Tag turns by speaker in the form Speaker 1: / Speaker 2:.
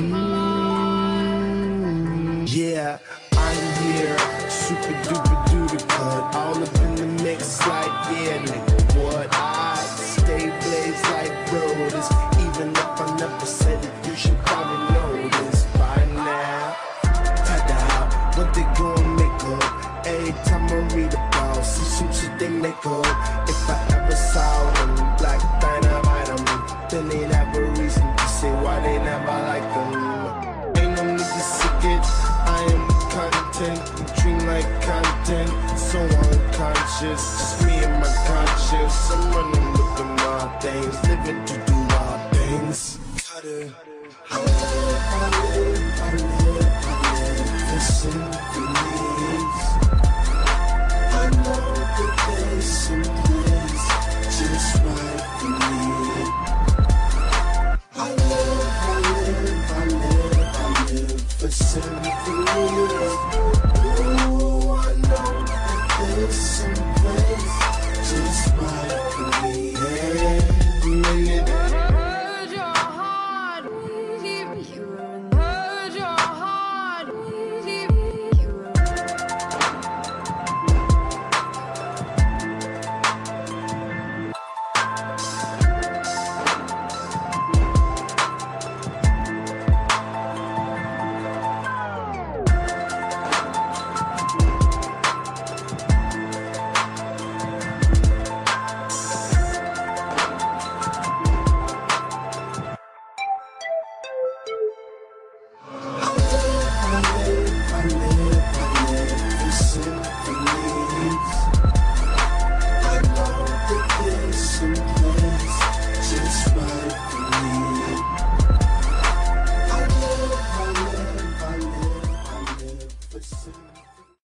Speaker 1: Mm.
Speaker 2: Yeah, I'm here, super duper duper cut, all up in the mix like yeah, nigga. What I stay blaze like brothers, even if I never said it, you should probably know this by now. Tada, what they gon' make up? Every time I read about see some shit they make up. If I ever saw them black dynamite them, then they'd have a reason to say why they never like them. Ain't no need to seek it. I am content, content, so unconscious. Just me and my conscience. I'm running